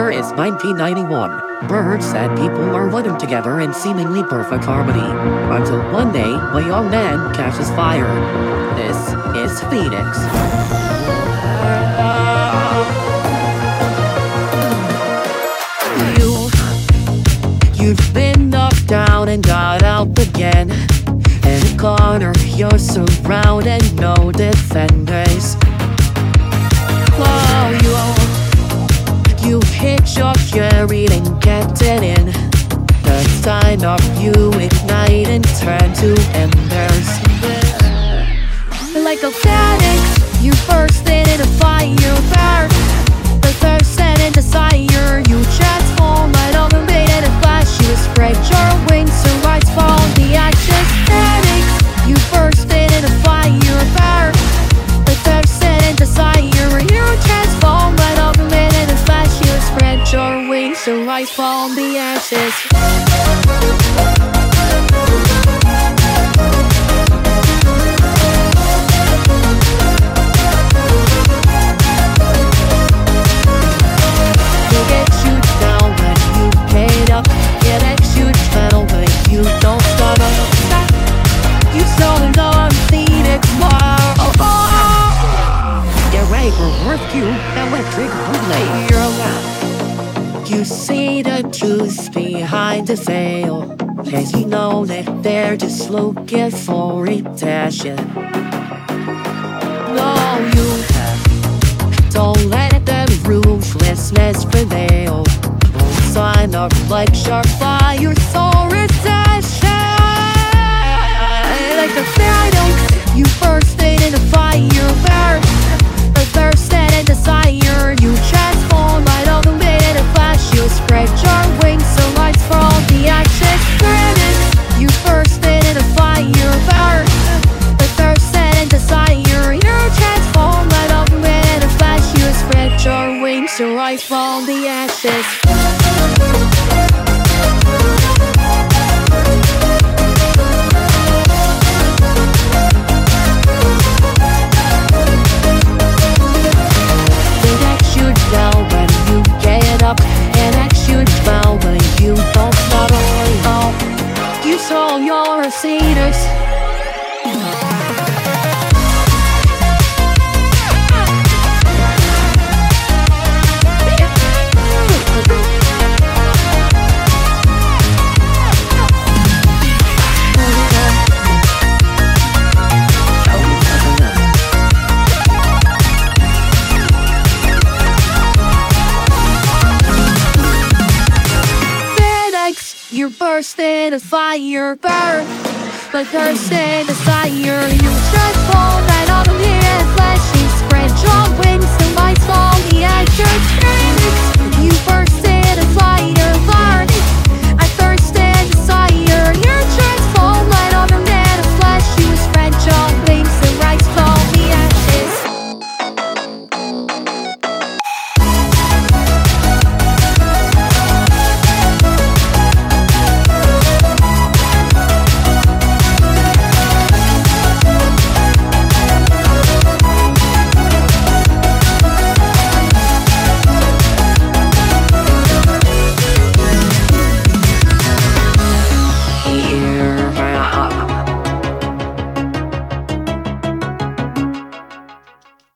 year is 1991. Birds and people are living together in seemingly perfect harmony. Until one day, a young man catches fire. This is Phoenix. You, you've been knocked down and got up again. In a corner, you're surrounded, no defenders. You hit your fury and kept it in. The sign of you ignite and turn to embers. Like a phoenix, you burst Get huge down when you pay up get huge down when you don't spawn a lot You sold an unseen exmobile Get ready for rescue. Electric. You're alive. You see the truth behind the veil. Cause you know that they're just looking for redemption. No, you don't let them ruthlessness prevail. Sign up like sharp fire, rise from the ashes. You get up, and I shoot down when you You burst in a fire, burn. But thirst and desire, you transform right on the air, flashy, spread your